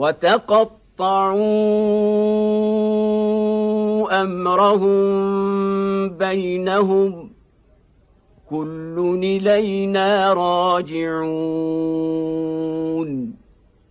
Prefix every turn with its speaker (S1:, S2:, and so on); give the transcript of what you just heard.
S1: وتقطعوا أمرهم بينهم. كل إلينا راجعون.